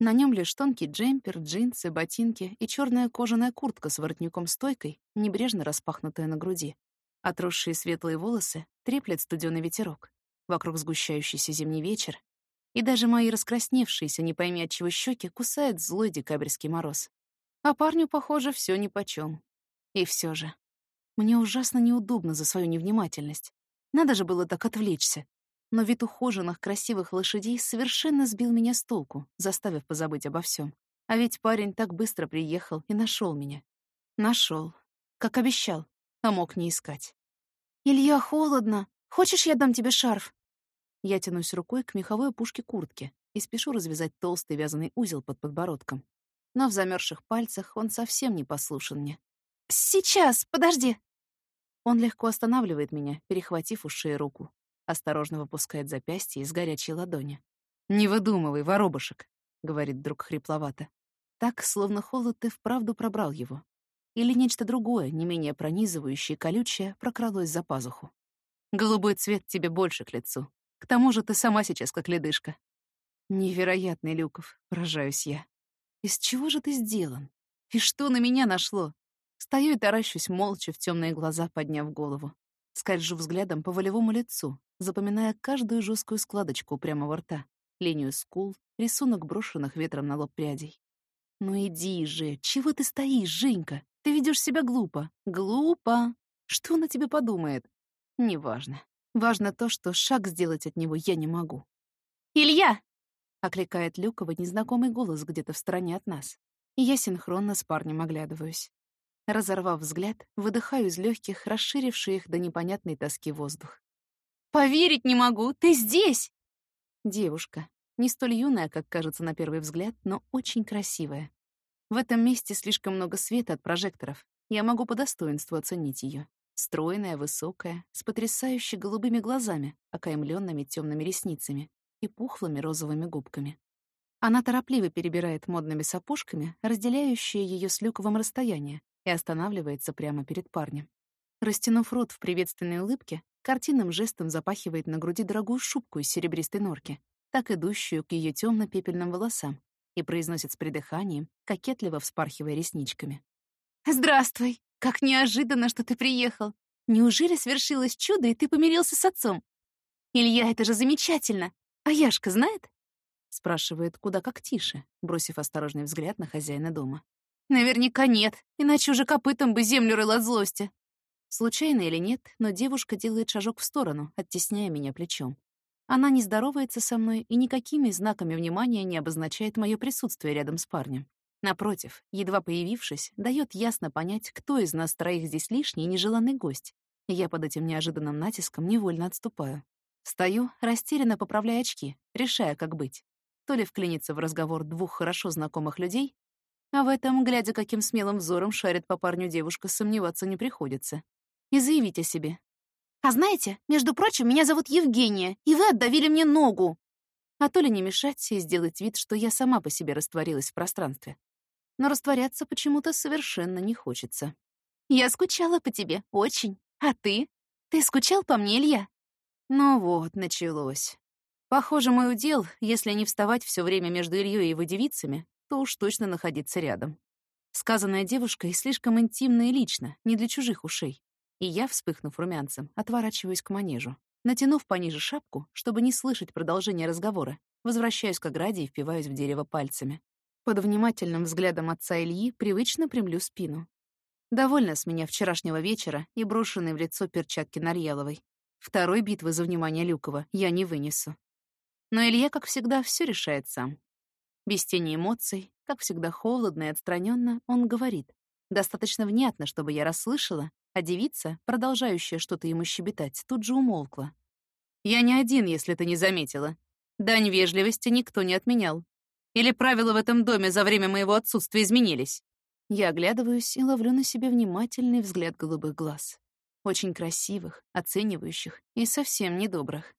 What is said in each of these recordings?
На нем лишь тонкий джемпер, джинсы, ботинки и черная кожаная куртка с воротником-стойкой, небрежно распахнутая на груди. Отросшие светлые волосы треплет студеный ветерок. Вокруг сгущающийся зимний вечер. И даже мои раскрасневшиеся, не пойми от чего щеки, кусает злой декабрьский мороз. А парню, похоже, все нипочем. И все же. Мне ужасно неудобно за свою невнимательность. Надо же было так отвлечься но вид ухоженных, красивых лошадей совершенно сбил меня с толку, заставив позабыть обо всем. А ведь парень так быстро приехал и нашел меня. Нашел, как обещал, а мог не искать. «Илья, холодно. Хочешь, я дам тебе шарф?» Я тянусь рукой к меховой опушке куртки и спешу развязать толстый вязаный узел под подбородком. Но в замерзших пальцах он совсем не послушен мне. «Сейчас, подожди!» Он легко останавливает меня, перехватив у шеи руку осторожно выпускает запястье из горячей ладони. «Не выдумывай, воробушек», — говорит друг хрипловато. Так, словно холод и вправду пробрал его. Или нечто другое, не менее пронизывающее и колючее, прокралось за пазуху. «Голубой цвет тебе больше к лицу. К тому же ты сама сейчас как ледышка». «Невероятный, Люков», — поражаюсь я. «Из чего же ты сделан? И что на меня нашло?» Стою и таращусь молча в темные глаза, подняв голову. Скольжу взглядом по волевому лицу, запоминая каждую жесткую складочку прямо во рта, линию скул, рисунок брошенных ветром на лоб прядей. «Ну иди же! Чего ты стоишь, Женька? Ты ведешь себя глупо. Глупо! Что она тебе подумает? Неважно. Важно то, что шаг сделать от него я не могу. «Илья!» — окликает Люкова незнакомый голос где-то в стороне от нас. И я синхронно с парнем оглядываюсь. Разорвав взгляд, выдыхаю из легких, расширивший их до непонятной тоски воздух. «Поверить не могу! Ты здесь!» Девушка. Не столь юная, как кажется на первый взгляд, но очень красивая. В этом месте слишком много света от прожекторов. Я могу по достоинству оценить ее. Стройная, высокая, с потрясающе голубыми глазами, окаймленными темными ресницами и пухлыми розовыми губками. Она торопливо перебирает модными сапожками, разделяющие ее с люковым расстояние, и останавливается прямо перед парнем. Растянув рот в приветственной улыбке, картинным жестом запахивает на груди дорогую шубку из серебристой норки, так идущую к ее темно пепельным волосам, и произносит с придыханием, кокетливо вспархивая ресничками. «Здравствуй! Как неожиданно, что ты приехал! Неужели свершилось чудо, и ты помирился с отцом? Илья, это же замечательно! А Яшка знает?» Спрашивает куда как тише, бросив осторожный взгляд на хозяина дома. Наверняка нет, иначе уже копытом бы землю рыл от злости. Случайно или нет, но девушка делает шажок в сторону, оттесняя меня плечом. Она не здоровается со мной и никакими знаками внимания не обозначает мое присутствие рядом с парнем. Напротив, едва появившись, дает ясно понять, кто из нас троих здесь лишний и нежеланный гость. Я под этим неожиданным натиском невольно отступаю. Стою, растерянно поправляя очки, решая, как быть. То ли вклиниться в разговор двух хорошо знакомых людей, а в этом, глядя, каким смелым взором шарит по парню девушка, сомневаться не приходится. И заявить о себе. «А знаете, между прочим, меня зовут Евгения, и вы отдавили мне ногу!» А то ли не мешать и сделать вид, что я сама по себе растворилась в пространстве. Но растворяться почему-то совершенно не хочется. «Я скучала по тебе, очень. А ты? Ты скучал по мне, Илья?» Ну вот, началось. Похоже, мой удел, если не вставать все время между Ильей и его девицами, то уж точно находиться рядом. Сказанная девушкой слишком интимно и лично, не для чужих ушей. И я, вспыхнув румянцем, отворачиваюсь к манежу. Натянув пониже шапку, чтобы не слышать продолжения разговора, возвращаюсь к ограде и впиваюсь в дерево пальцами. Под внимательным взглядом отца Ильи привычно примлю спину. Довольно с меня вчерашнего вечера и брошенной в лицо перчатки Нарьяловой. Второй битвы за внимание Люкова я не вынесу. Но Илья, как всегда, все решает сам. Без тени эмоций, как всегда холодно и отстраненно, он говорит. Достаточно внятно, чтобы я расслышала, а девица, продолжающая что-то ему щебетать, тут же умолкла. «Я не один, если ты не заметила. Дань вежливости никто не отменял. Или правила в этом доме за время моего отсутствия изменились?» Я оглядываюсь и ловлю на себе внимательный взгляд голубых глаз. Очень красивых, оценивающих и совсем недобрых.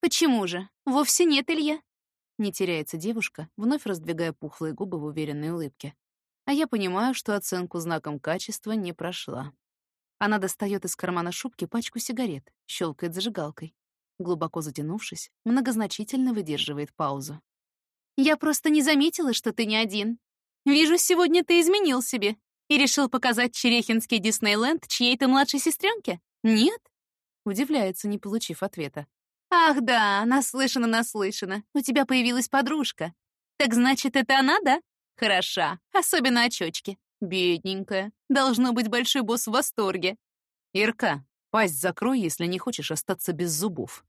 «Почему же? Вовсе нет, Илья. Не теряется девушка, вновь раздвигая пухлые губы в уверенной улыбке. А я понимаю, что оценку знаком качества не прошла. Она достает из кармана шубки пачку сигарет, щелкает зажигалкой. Глубоко затянувшись, многозначительно выдерживает паузу. «Я просто не заметила, что ты не один. Вижу, сегодня ты изменил себе и решил показать Черехинский Диснейленд чьей-то младшей сестренке? Нет?» Удивляется, не получив ответа. «Ах да, наслышана, наслышана. У тебя появилась подружка. Так значит, это она, да? Хороша, особенно очочки. Бедненькая. Должно быть, большой босс в восторге. Ирка, пасть закрой, если не хочешь остаться без зубов.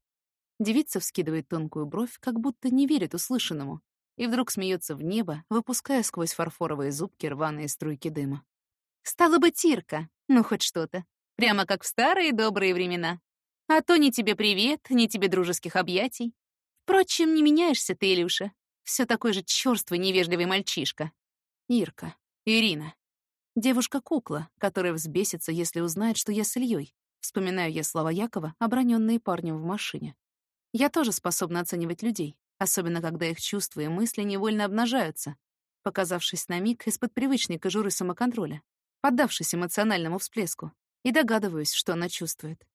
Девица вскидывает тонкую бровь, как будто не верит услышанному, и вдруг смеется в небо, выпуская сквозь фарфоровые зубки рваные струйки дыма. «Стало бы Тирка, ну хоть что-то. Прямо как в старые добрые времена. А то ни тебе привет, ни тебе дружеских объятий. Впрочем, не меняешься ты, Илюша. Все такой же чёрствый, невежливый мальчишка. Ирка, Ирина. Девушка-кукла, которая взбесится, если узнает, что я с Ильей. Вспоминаю я слова Якова, оброненные парнем в машине. Я тоже способна оценивать людей, особенно когда их чувства и мысли невольно обнажаются, показавшись на миг из-под привычной кожуры самоконтроля, поддавшись эмоциональному всплеску, и догадываюсь, что она чувствует.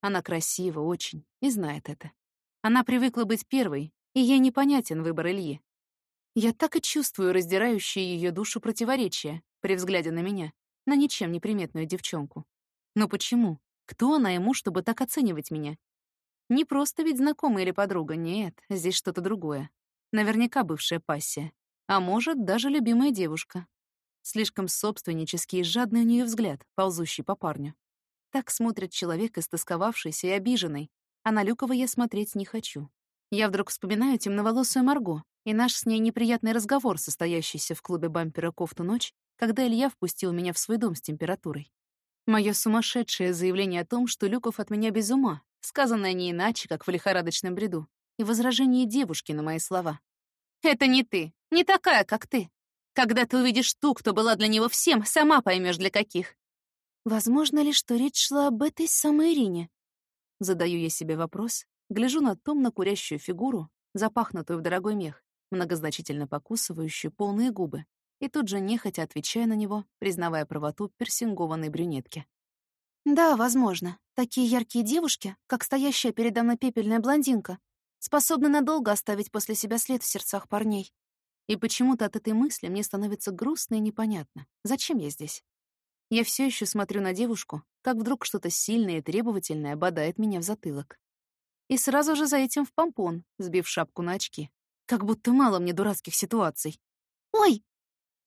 Она красива очень и знает это. Она привыкла быть первой, и ей непонятен выбор Ильи. Я так и чувствую раздирающее ее душу противоречие при взгляде на меня, на ничем не приметную девчонку. Но почему? Кто она ему, чтобы так оценивать меня? Не просто ведь знакомая или подруга, нет, здесь что-то другое. Наверняка бывшая пассия. А может, даже любимая девушка. Слишком собственнический и жадный у нее взгляд, ползущий по парню. Так смотрит человек, истосковавшийся и обиженный, а на Люкова я смотреть не хочу. Я вдруг вспоминаю темноволосую Марго и наш с ней неприятный разговор, состоящийся в клубе бампера кофту ночь, когда Илья впустил меня в свой дом с температурой. Мое сумасшедшее заявление о том, что Люков от меня без ума, сказанное не иначе, как в лихорадочном бреду, и возражение девушки на мои слова. «Это не ты, не такая, как ты. Когда ты увидишь ту, кто была для него всем, сама поймешь для каких. Возможно ли, что речь шла об этой самой Ирине? Задаю я себе вопрос, гляжу на томно курящую фигуру, запахнутую в дорогой мех, многозначительно покусывающую полные губы, и тут же нехотя отвечая на него, признавая правоту персингованной брюнетки. «Да, возможно. Такие яркие девушки, как стоящая передо мной пепельная блондинка, способны надолго оставить после себя след в сердцах парней. И почему-то от этой мысли мне становится грустно и непонятно. Зачем я здесь? Я все еще смотрю на девушку, как вдруг что-то сильное и требовательное бодает меня в затылок. И сразу же за этим в помпон, сбив шапку на очки. Как будто мало мне дурацких ситуаций. «Ой!»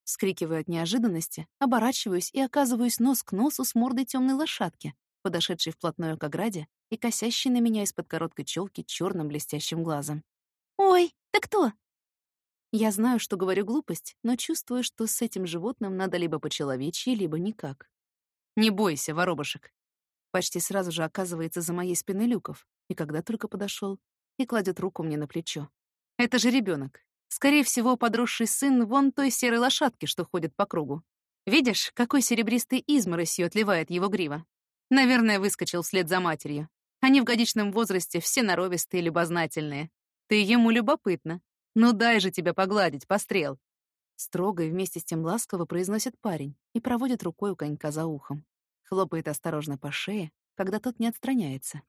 Скрикиваю от неожиданности, оборачиваюсь и оказываюсь нос к носу с мордой темной лошадки, подошедшей вплотную к ограде и косящей на меня из-под короткой челки черным блестящим глазом. «Ой, ты кто?» Я знаю, что говорю глупость, но чувствую, что с этим животным надо либо по-человечьи, либо никак. «Не бойся, воробушек!» Почти сразу же оказывается за моей спиной Люков, и когда только подошел, и кладет руку мне на плечо. «Это же ребенок. Скорее всего, подросший сын вон той серой лошадки, что ходит по кругу. Видишь, какой серебристый изморосью отливает его грива? Наверное, выскочил вслед за матерью. Они в годичном возрасте все норовистые и любознательные. Ты ему любопытна, «Ну дай же тебя погладить, пострел!» Строго и вместе с тем ласково произносит парень и проводит рукой у конька за ухом. Хлопает осторожно по шее, когда тот не отстраняется.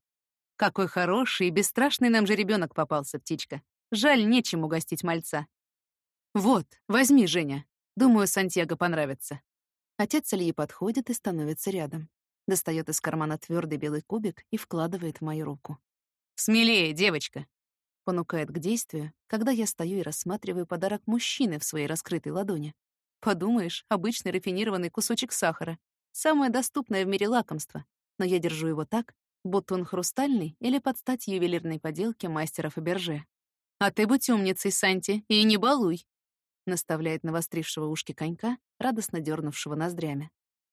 «Какой хороший и бесстрашный нам же ребенок попался, птичка! Жаль, нечем угостить мальца!» «Вот, возьми, Женя. Думаю, Сантьяго понравится». Отец Ильи подходит и становится рядом. Достает из кармана твердый белый кубик и вкладывает в мою руку. «Смелее, девочка!» понукает к действию, когда я стою и рассматриваю подарок мужчины в своей раскрытой ладони. Подумаешь, обычный рафинированный кусочек сахара. Самое доступное в мире лакомство. Но я держу его так, будто он хрустальный или под стать ювелирной поделке мастера Фаберже. «А ты будь умницей, Санти, и не балуй!» наставляет навострившего ушки конька, радостно дернувшего ноздрями.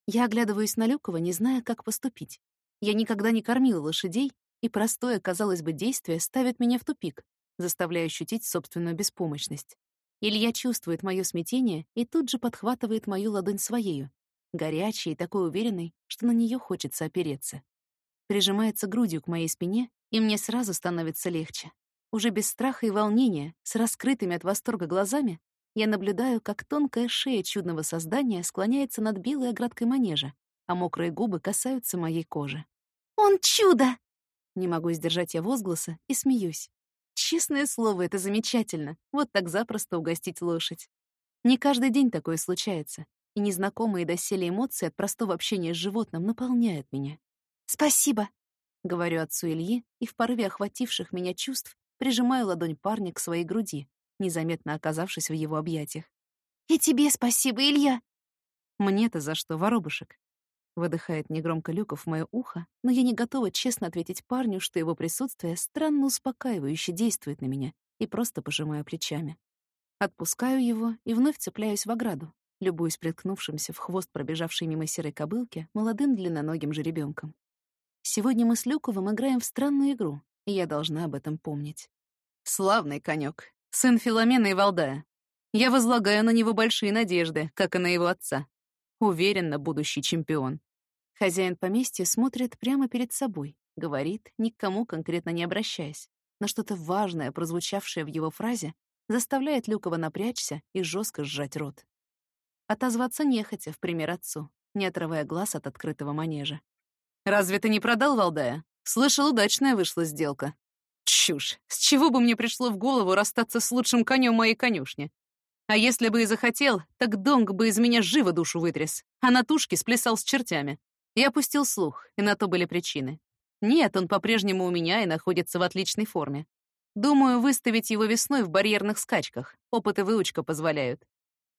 Я оглядываюсь на Люкова, не зная, как поступить. Я никогда не кормила лошадей и простое, казалось бы, действие ставит меня в тупик, заставляя ощутить собственную беспомощность. Илья чувствует мое смятение и тут же подхватывает мою ладонь своею, горячей и такой уверенной, что на нее хочется опереться. Прижимается грудью к моей спине, и мне сразу становится легче. Уже без страха и волнения, с раскрытыми от восторга глазами, я наблюдаю, как тонкая шея чудного создания склоняется над белой оградкой манежа, а мокрые губы касаются моей кожи. «Он чудо!» Не могу сдержать я возгласа и смеюсь. Честное слово, это замечательно. Вот так запросто угостить лошадь. Не каждый день такое случается, и незнакомые доселе эмоции от простого общения с животным наполняют меня. «Спасибо!» — говорю отцу Ильи, и в порыве охвативших меня чувств прижимаю ладонь парня к своей груди, незаметно оказавшись в его объятиях. «И тебе спасибо, Илья!» «Мне-то за что, воробушек?» Выдыхает негромко Люков в моё ухо, но я не готова честно ответить парню, что его присутствие странно успокаивающе действует на меня, и просто пожимаю плечами. Отпускаю его и вновь цепляюсь в ограду, любуясь приткнувшимся в хвост пробежавшей мимо серой кобылки молодым длинноногим жеребёнком. Сегодня мы с Люковым играем в странную игру, я должна об этом помнить. Славный конёк, сын Филомена и Валдая. Я возлагаю на него большие надежды, как и на его отца. Уверенно, будущий чемпион. Хозяин поместья смотрит прямо перед собой, говорит, ни к кому конкретно не обращаясь, но что-то важное, прозвучавшее в его фразе, заставляет Люкова напрячься и жестко сжать рот. Отозваться нехотя, в пример отцу, не отрывая глаз от открытого манежа. «Разве ты не продал Валдая? Слышал, удачная вышла сделка». «Чушь! С чего бы мне пришло в голову расстаться с лучшим конем моей конюшни? А если бы и захотел, так Донг бы из меня живо душу вытряс, а на тушке сплясал с чертями. Я опустил слух, и на то были причины. Нет, он по-прежнему у меня и находится в отличной форме. Думаю, выставить его весной в барьерных скачках. Опыт и выучка позволяют.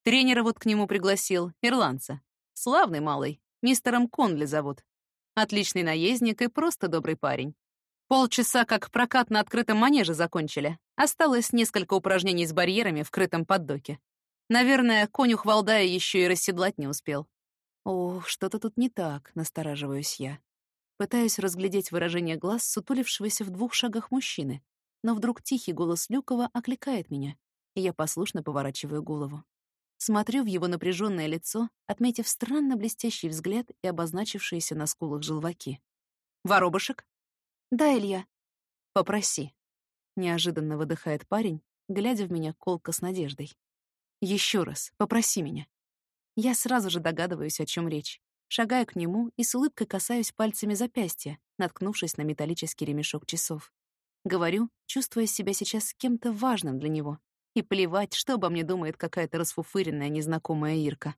Тренера вот к нему пригласил, ирландца. Славный малый, мистером Конли зовут. Отличный наездник и просто добрый парень. Полчаса как прокат на открытом манеже закончили. Осталось несколько упражнений с барьерами в крытом поддоке. Наверное, конюх Валдая еще и расседлать не успел. О, что-то тут не так, настораживаюсь я. Пытаюсь разглядеть выражение глаз сутулившегося в двух шагах мужчины, но вдруг тихий голос Люкова окликает меня, и я послушно поворачиваю голову. Смотрю в его напряженное лицо, отметив странно блестящий взгляд и обозначившиеся на скулах желваки. «Воробушек?» «Да, Илья». «Попроси». Неожиданно выдыхает парень, глядя в меня колко с надеждой. Еще раз, попроси меня». Я сразу же догадываюсь, о чем речь. Шагаю к нему и с улыбкой касаюсь пальцами запястья, наткнувшись на металлический ремешок часов. Говорю, чувствуя себя сейчас кем-то важным для него. И плевать, что обо мне думает какая-то расфуфыренная незнакомая Ирка.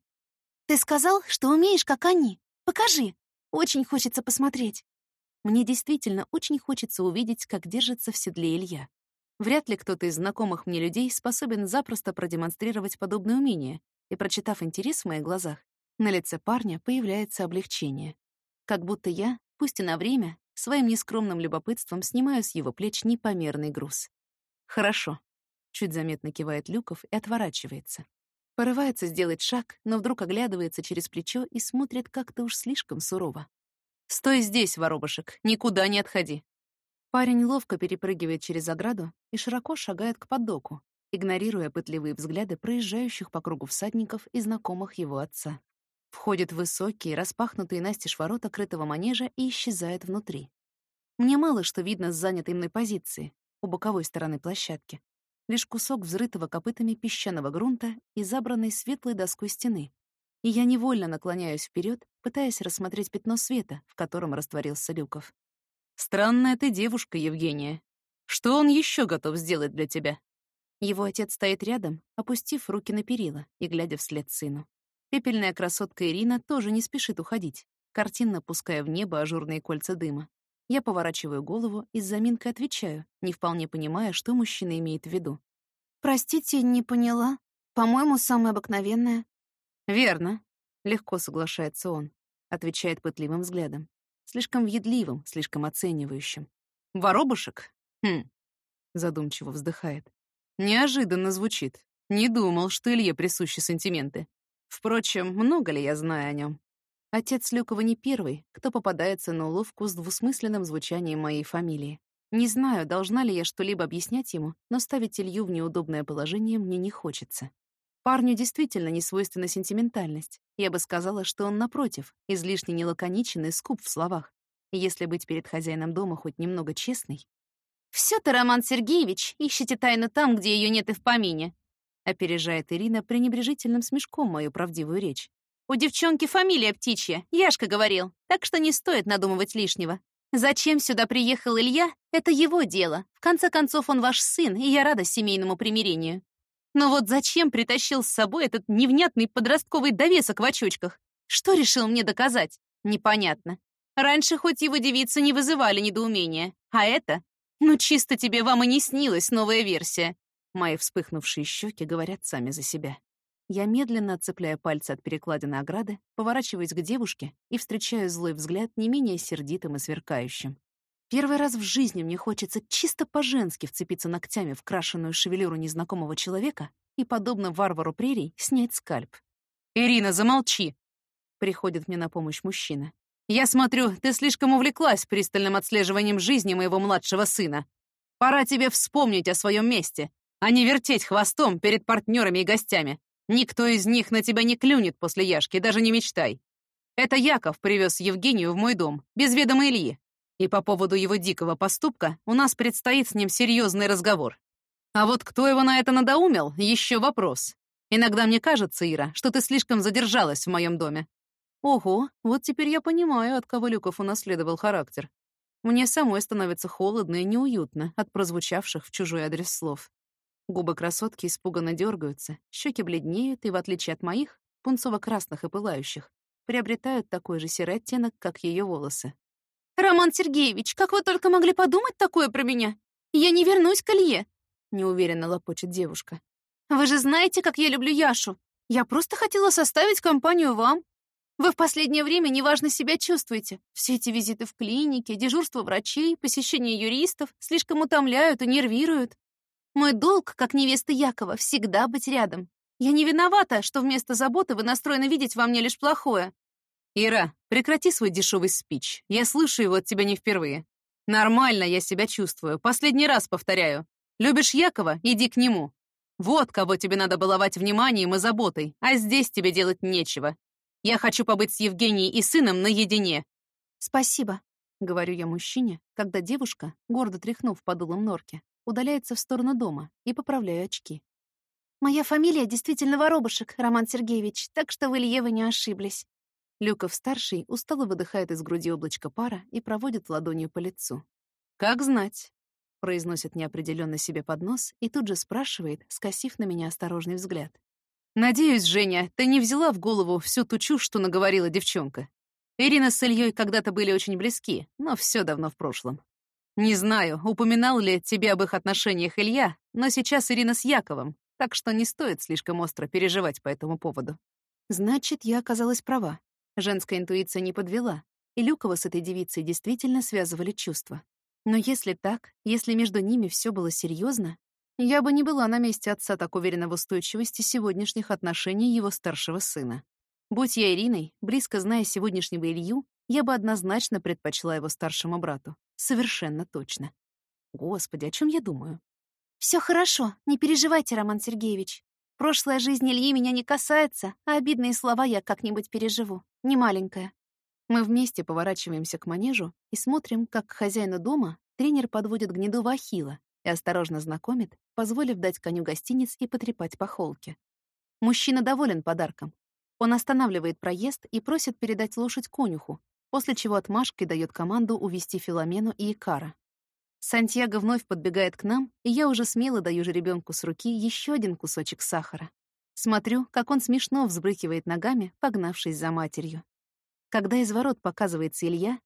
«Ты сказал, что умеешь, как они. Покажи. Очень хочется посмотреть». Мне действительно очень хочется увидеть, как держится в седле Илья. Вряд ли кто-то из знакомых мне людей способен запросто продемонстрировать подобное умение, и, прочитав интерес в моих глазах, на лице парня появляется облегчение. Как будто я, пусть и на время, своим нескромным любопытством снимаю с его плеч непомерный груз. «Хорошо», — чуть заметно кивает Люков и отворачивается. Порывается сделать шаг, но вдруг оглядывается через плечо и смотрит как-то уж слишком сурово. «Стой здесь, воробушек, никуда не отходи». Парень ловко перепрыгивает через ограду и широко шагает к поддоку, игнорируя пытливые взгляды проезжающих по кругу всадников и знакомых его отца. Входит в высокие, распахнутые настежь ворота крытого манежа и исчезает внутри. Мне мало что видно с занятой мной позиции, у боковой стороны площадки. Лишь кусок взрытого копытами песчаного грунта и забранной светлой доской стены, и я невольно наклоняюсь вперед, пытаясь рассмотреть пятно света, в котором растворился Люков. «Странная ты девушка, Евгения. Что он еще готов сделать для тебя?» Его отец стоит рядом, опустив руки на перила и глядя вслед сыну. Пепельная красотка Ирина тоже не спешит уходить, картинно пуская в небо ажурные кольца дыма. Я поворачиваю голову и с заминкой отвечаю, не вполне понимая, что мужчина имеет в виду. «Простите, не поняла. По-моему, самое обыкновенное. «Верно», — легко соглашается он, отвечает пытливым взглядом. Слишком въедливым, слишком оценивающим. «Воробушек? Хм», — задумчиво вздыхает. «Неожиданно звучит. Не думал, что Илье присущи сантименты. Впрочем, много ли я знаю о нем? Отец Люкова не первый, кто попадается на уловку с двусмысленным звучанием моей фамилии. Не знаю, должна ли я что-либо объяснять ему, но ставить Илью в неудобное положение мне не хочется. Парню действительно не свойственна сентиментальность. Я бы сказала, что он, напротив, излишне нелаконичен и скуп в словах. Если быть перед хозяином дома хоть немного честной. «Всё-то, Роман Сергеевич, ищете тайну там, где её нет и в помине». Опережает Ирина пренебрежительным смешком мою правдивую речь. «У девчонки фамилия птичья, Яшка говорил, так что не стоит надумывать лишнего. Зачем сюда приехал Илья, это его дело. В конце концов, он ваш сын, и я рада семейному примирению. Но вот зачем притащил с собой этот невнятный подростковый довесок в очочках? Что решил мне доказать? Непонятно. Раньше хоть его девицы не вызывали недоумения, а это? Ну, чисто тебе вам и не снилась новая версия. Мои вспыхнувшие щеки говорят сами за себя. Я медленно отцепляю пальцы от перекладины ограды, поворачиваюсь к девушке и встречаю злой взгляд не менее сердитым и сверкающим. Первый раз в жизни мне хочется чисто по-женски вцепиться ногтями в крашеную шевелюру незнакомого человека и, подобно варвару прерий, снять скальп. «Ирина, замолчи!» Приходит мне на помощь мужчина. «Я смотрю, ты слишком увлеклась пристальным отслеживанием жизни моего младшего сына. Пора тебе вспомнить о своем месте а не вертеть хвостом перед партнерами и гостями. Никто из них на тебя не клюнет после Яшки, даже не мечтай. Это Яков привез Евгению в мой дом, без ведома Ильи. И по поводу его дикого поступка у нас предстоит с ним серьезный разговор. А вот кто его на это надоумил, еще вопрос. Иногда мне кажется, Ира, что ты слишком задержалась в моем доме. Ого, вот теперь я понимаю, от кого Люков унаследовал характер. Мне самой становится холодно и неуютно от прозвучавших в чужой адрес слов. Губы красотки испуганно дергаются, щеки бледнеют и, в отличие от моих, пунцово-красных и пылающих, приобретают такой же серый оттенок, как ее волосы. «Роман Сергеевич, как вы только могли подумать такое про меня? Я не вернусь к Илье!» — неуверенно лопочет девушка. «Вы же знаете, как я люблю Яшу. Я просто хотела составить компанию вам. Вы в последнее время неважно себя чувствуете. Все эти визиты в клинике, дежурство врачей, посещение юристов слишком утомляют и нервируют. Мой долг, как невеста Якова, всегда быть рядом. Я не виновата, что вместо заботы вы настроены видеть во мне лишь плохое. Ира, прекрати свой дешевый спич. Я слышу его от тебя не впервые. Нормально я себя чувствую. Последний раз повторяю. Любишь Якова? Иди к нему. Вот кого тебе надо баловать вниманием и заботой, а здесь тебе делать нечего. Я хочу побыть с Евгенией и сыном наедине. Спасибо, — говорю я мужчине, когда девушка, гордо тряхнув подулом норки, удаляется в сторону дома и поправляю очки. «Моя фамилия действительно Воробушек, Роман Сергеевич, так что вы, Ильева, не ошиблись». Люков-старший устало выдыхает из груди облачко пара и проводит ладонью по лицу. «Как знать», — произносит неопределенно себе под нос и тут же спрашивает, скосив на меня осторожный взгляд. «Надеюсь, Женя, ты не взяла в голову всю ту чушь, что наговорила девчонка. Ирина с Ильей когда-то были очень близки, но все давно в прошлом. Не знаю, упоминал ли тебе об их отношениях Илья, но сейчас Ирина с Яковом, так что не стоит слишком остро переживать по этому поводу. Значит, я оказалась права. Женская интуиция не подвела, и Люкова с этой девицей действительно связывали чувства. Но если так, если между ними все было серьезно, я бы не была на месте отца так уверена в устойчивости сегодняшних отношений его старшего сына. Будь я Ириной, близко зная сегодняшнего Илью, я бы однозначно предпочла его старшему брату. Совершенно точно. Господи, о чем я думаю? Все хорошо, не переживайте, Роман Сергеевич. Прошлая жизнь Ильи меня не касается, а обидные слова я как-нибудь переживу. Не маленькая. Мы вместе поворачиваемся к манежу и смотрим, как к хозяину дома тренер подводит гнедого Ахила и осторожно знакомит, позволив дать коню гостиниц и потрепать по холке. Мужчина доволен подарком. Он останавливает проезд и просит передать лошадь конюху, после чего отмашкой дает команду увести Филомену и Икара. Сантьяго вновь подбегает к нам, и я уже смело даю жеребенку с руки еще один кусочек сахара. Смотрю, как он смешно взбрыкивает ногами, погнавшись за матерью. Когда из ворот показывается Илья,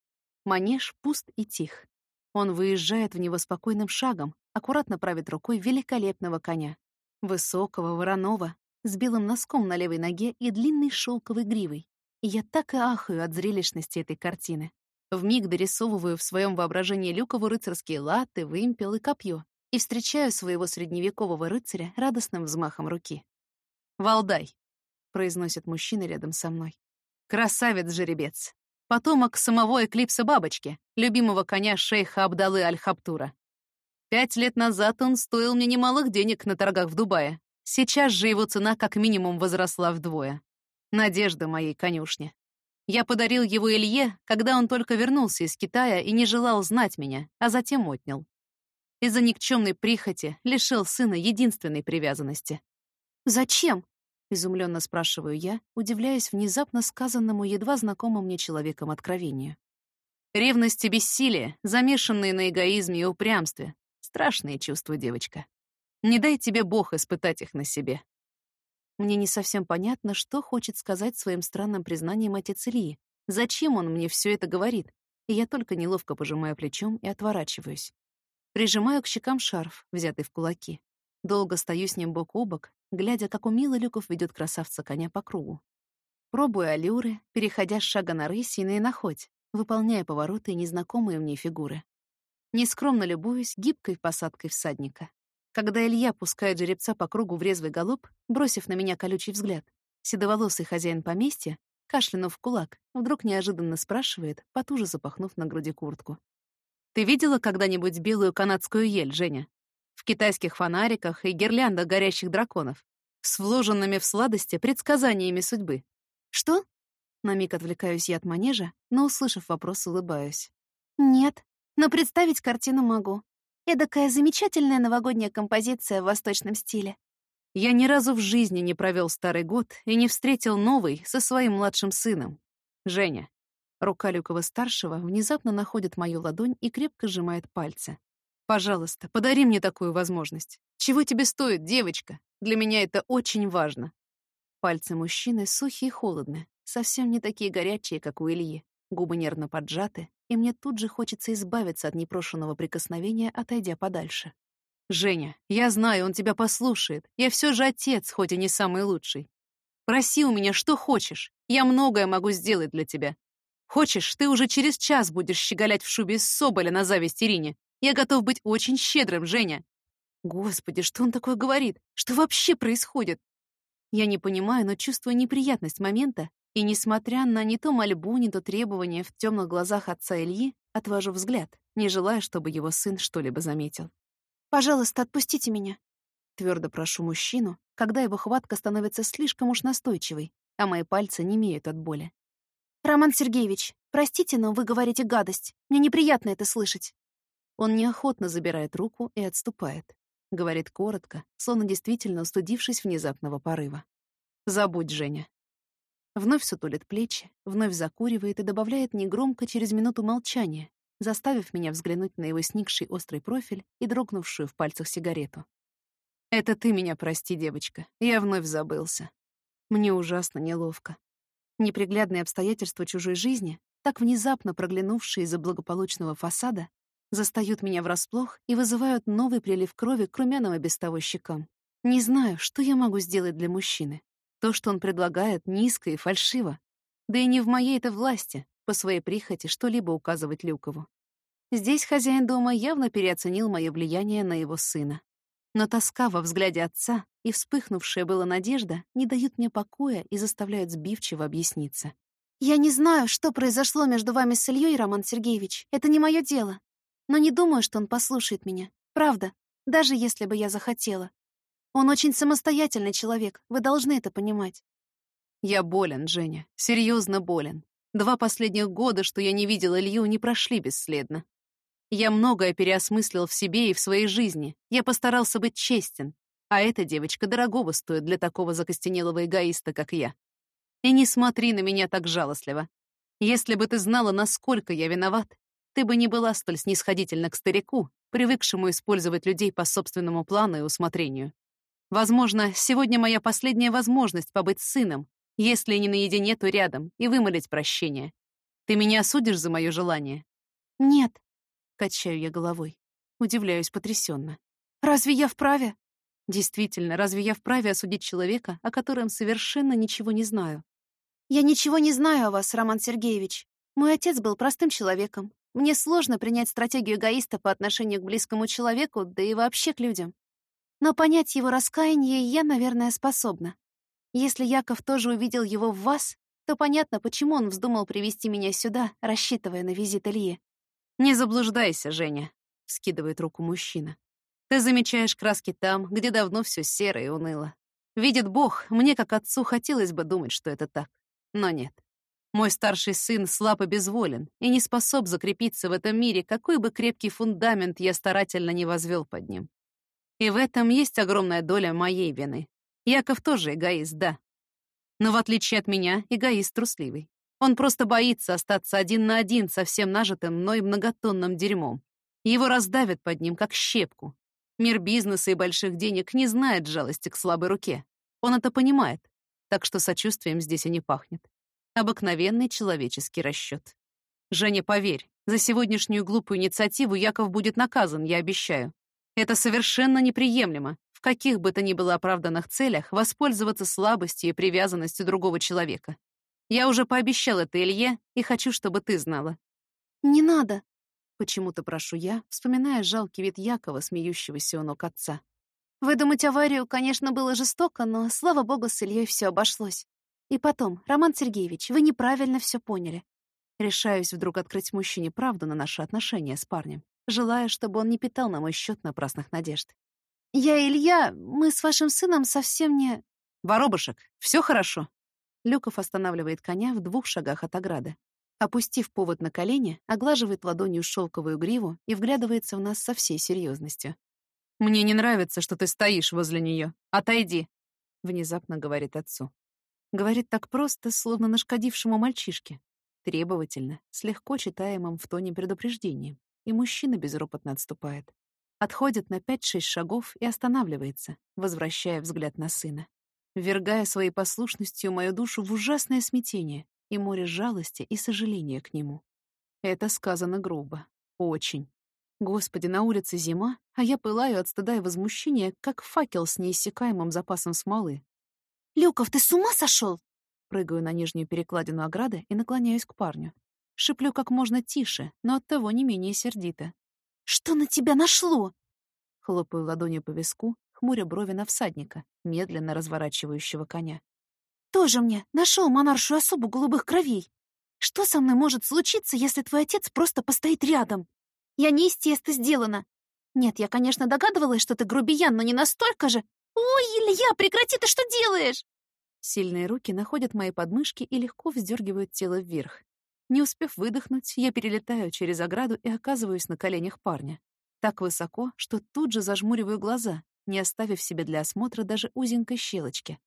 манеж пуст и тих. Он выезжает в него спокойным шагом, аккуратно правит рукой великолепного коня. Высокого, вороного, с белым носком на левой ноге и длинной шелковой гривой. И я так и ахаю от зрелищности этой картины. Вмиг дорисовываю в своем воображении Люкову рыцарские латы, вымпел и копье и встречаю своего средневекового рыцаря радостным взмахом руки. «Валдай», — произносит мужчина рядом со мной. «Красавец-жеребец. Потомок самого Эклипса Бабочки, любимого коня шейха Абдалы Аль-Хаптура. Пять лет назад он стоил мне немалых денег на торгах в Дубае. Сейчас же его цена как минимум возросла вдвое. Надежда моей конюшни. Я подарил его Илье, когда он только вернулся из Китая и не желал знать меня, а затем отнял. Из-за никчемной прихоти лишил сына единственной привязанности. «Зачем?» — изумленно спрашиваю я, удивляясь внезапно сказанному едва знакомым мне человеком откровению. Ревность и бессилие, замешанные на эгоизме и упрямстве. Страшные чувства, девочка. Не дай тебе Бог испытать их на себе. Мне не совсем понятно, что хочет сказать своим странным признанием отец Ильи. Зачем он мне все это говорит? И я только неловко пожимаю плечом и отворачиваюсь. Прижимаю к щекам шарф, взятый в кулаки. Долго стою с ним бок о бок, глядя, как умело Люков ведет красавца коня по кругу. Пробую аллюры, переходя с шага на рысь и на иноходь, выполняя повороты и незнакомые мне фигуры. Нескромно любуюсь гибкой посадкой всадника. Когда Илья пускает жеребца по кругу в резвый галоп, бросив на меня колючий взгляд, седоволосый хозяин поместья, кашлянув в кулак, вдруг неожиданно спрашивает, потуже запахнув на груди куртку. «Ты видела когда-нибудь белую канадскую ель, Женя? В китайских фонариках и гирляндах горящих драконов, с вложенными в сладости предсказаниями судьбы. Что? На миг отвлекаюсь я от манежа, но, услышав вопрос, улыбаюсь. «Нет, но представить картину могу. Эдакая замечательная новогодняя композиция в восточном стиле». Я ни разу в жизни не провел старый год и не встретил новый со своим младшим сыном. Женя. Рука Люкова-старшего внезапно находит мою ладонь и крепко сжимает пальцы. «Пожалуйста, подари мне такую возможность. Чего тебе стоит, девочка? Для меня это очень важно». Пальцы мужчины сухие и холодные, совсем не такие горячие, как у Ильи. Губы нервно поджаты, и мне тут же хочется избавиться от непрошенного прикосновения, отойдя подальше. «Женя, я знаю, он тебя послушает. Я все же отец, хоть и не самый лучший. Проси у меня, что хочешь. Я многое могу сделать для тебя. Хочешь, ты уже через час будешь щеголять в шубе из соболя на зависть Ирине. Я готов быть очень щедрым, Женя». Господи, что он такое говорит? Что вообще происходит? Я не понимаю, но чувствую неприятность момента и, несмотря на не то мольбу, не то требование в темных глазах отца Ильи, отвожу взгляд, не желая, чтобы его сын что-либо заметил. «Пожалуйста, отпустите меня», — твердо прошу мужчину, когда его хватка становится слишком уж настойчивой, а мои пальцы не имеют от боли. «Роман Сергеевич, простите, но вы говорите гадость. Мне неприятно это слышать». Он неохотно забирает руку и отступает. Говорит коротко, словно действительно устудившись внезапного порыва. «Забудь, Женя, Вновь сутулит плечи, вновь закуривает и добавляет негромко через минуту молчания, заставив меня взглянуть на его сникший острый профиль и дрогнувшую в пальцах сигарету. «Это ты меня прости, девочка. Я вновь забылся. Мне ужасно неловко. Неприглядные обстоятельства чужой жизни, так внезапно проглянувшие из-за благополучного фасада, застают меня врасплох и вызывают новый прилив крови к румяным и без того щекам. Не знаю, что я могу сделать для мужчины. То, что он предлагает, низко и фальшиво. Да и не в моей это власти, по своей прихоти, что-либо указывать Люкову. Здесь хозяин дома явно переоценил мое влияние на его сына. Но тоска во взгляде отца и вспыхнувшая была надежда не дают мне покоя и заставляют сбивчиво объясниться. «Я не знаю, что произошло между вами с Ильей, Роман Сергеевич. Это не мое дело. Но не думаю, что он послушает меня. Правда, даже если бы я захотела. Он очень самостоятельный человек, вы должны это понимать. Я болен, Женя, серьезно болен. Два последних года, что я не видел Илью, не прошли бесследно. Я многое переосмыслил в себе и в своей жизни. Я постарался быть честен. А эта девочка дорогого стоит для такого закостенелого эгоиста, как я. И не смотри на меня так жалостливо. Если бы ты знала, насколько я виноват, ты бы не была столь снисходительна к старику, привыкшему использовать людей по собственному плану и усмотрению. Возможно, сегодня моя последняя возможность побыть с сыном, если не наедине, то рядом, и вымолить прощение. Ты меня осудишь за мое желание? Нет. Качаю я головой. Удивляюсь потрясенно. Разве я вправе? Действительно, разве я вправе осудить человека, о котором совершенно ничего не знаю? Я ничего не знаю о вас, Роман Сергеевич. Мой отец был простым человеком. Мне сложно принять стратегию эгоиста по отношению к близкому человеку, да и вообще к людям. Но понять его раскаяние я, наверное, способна. Если Яков тоже увидел его в вас, то понятно, почему он вздумал привести меня сюда, рассчитывая на визит Ильи. «Не заблуждайся, Женя», — скидывает руку мужчина. «Ты замечаешь краски там, где давно все серо и уныло. Видит Бог, мне, как отцу, хотелось бы думать, что это так. Но нет. Мой старший сын слаб и безволен и не способ закрепиться в этом мире, какой бы крепкий фундамент я старательно не возвел под ним. И в этом есть огромная доля моей вины. Яков тоже эгоист, да. Но в отличие от меня, эгоист трусливый. Он просто боится остаться один на один со всем нажитым мной многотонным дерьмом. Его раздавят под ним, как щепку. Мир бизнеса и больших денег не знает жалости к слабой руке. Он это понимает, так что сочувствием здесь и не пахнет. Обыкновенный человеческий расчет. Женя, поверь, за сегодняшнюю глупую инициативу Яков будет наказан, я обещаю. Это совершенно неприемлемо, в каких бы то ни было оправданных целях, воспользоваться слабостью и привязанностью другого человека. Я уже пообещал это Илье и хочу, чтобы ты знала. «Не надо», — почему-то прошу я, вспоминая жалкий вид Якова, смеющегося у ног отца. Выдумать аварию, конечно, было жестоко, но, слава богу, с Ильей все обошлось. И потом, Роман Сергеевич, вы неправильно все поняли. Решаюсь вдруг открыть мужчине правду на наши отношения с парнем, желая, чтобы он не питал на мой счет напрасных надежд. Я Илья, мы с вашим сыном совсем не... Воробушек, все хорошо? Люков останавливает коня в двух шагах от ограды. Опустив повод на колени, оглаживает ладонью шелковую гриву и вглядывается в нас со всей серьезностью. «Мне не нравится, что ты стоишь возле нее. Отойди!» — внезапно говорит отцу. Говорит так просто, словно нашкодившему мальчишке. Требовательно, с легко читаемым в тоне предупреждением. И мужчина безропотно отступает. Отходит на пять-шесть шагов и останавливается, возвращая взгляд на сына. Ввергая своей послушностью мою душу в ужасное смятение и море жалости и сожаления к нему. Это сказано грубо. Очень. Господи, на улице зима, а я пылаю от стыда и возмущения, как факел с неиссякаемым запасом смолы. «Люков, ты с ума сошел? Прыгаю на нижнюю перекладину ограды и наклоняюсь к парню. Шиплю как можно тише, но оттого не менее сердито. «Что на тебя нашло?» Хлопаю ладонью по виску, хмуря брови на всадника, медленно разворачивающего коня. «Тоже мне нашел монаршую особу голубых кровей. Что со мной может случиться, если твой отец просто постоит рядом?» Я не из теста сделана. Нет, я, конечно, догадывалась, что ты грубиян, но не настолько же. Ой, Илья, прекрати, ты что делаешь? Сильные руки находят мои подмышки и легко вздергивают тело вверх. Не успев выдохнуть, я перелетаю через ограду и оказываюсь на коленях парня. Так высоко, что тут же зажмуриваю глаза, не оставив себе для осмотра даже узенькой щелочки.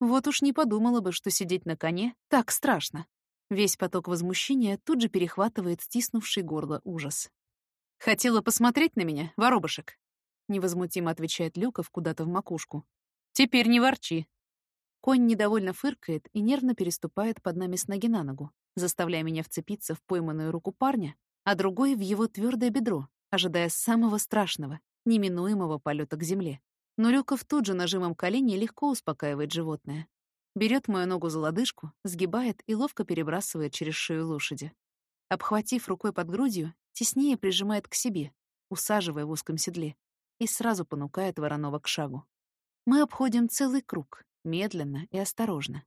Вот уж не подумала бы, что сидеть на коне так страшно. Весь поток возмущения тут же перехватывает стиснувший горло ужас. «Хотела посмотреть на меня, воробушек?» Невозмутимо отвечает Люков куда-то в макушку. «Теперь не ворчи». Конь недовольно фыркает и нервно переступает под нами с ноги на ногу, заставляя меня вцепиться в пойманную руку парня, а другой — в его твердое бедро, ожидая самого страшного, неминуемого полета к земле. Но Люков тут же нажимом колени легко успокаивает животное. Берет мою ногу за лодыжку, сгибает и ловко перебрасывает через шею лошади. Обхватив рукой под грудью, теснее прижимает к себе, усаживая в узком седле, и сразу понукает Воронова к шагу. Мы обходим целый круг, медленно и осторожно.